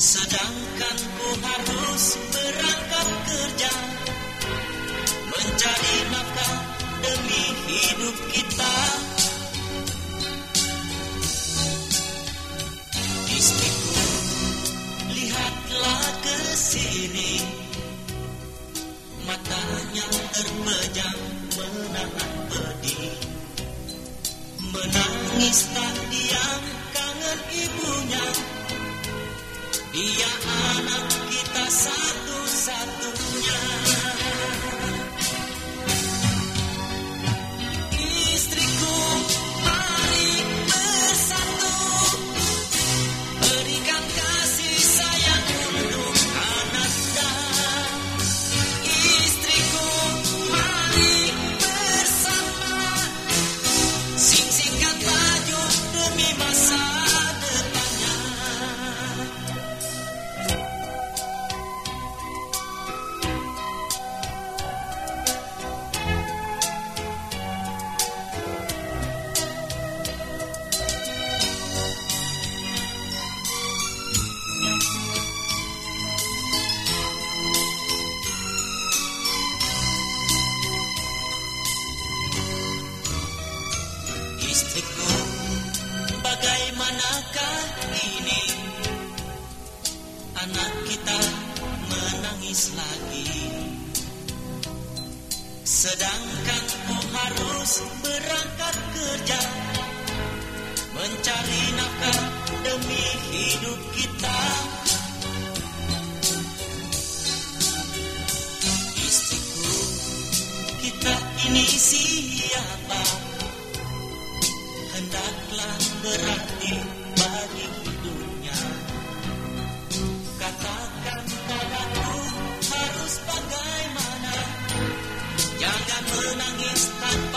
Sedangkan ku harus berangkat kerja Mencari nafkah demi hidup kita. Istriku, lihatlah ke sini. Matanya terpejam menahan pedih. Menangis tak Y ya. Lagi Sedangkan ku harus berangkat kerja Mencari nafkah demi hidup kita Istriku, kita ini siapa? Hendaklah berarti Jangan menangis tak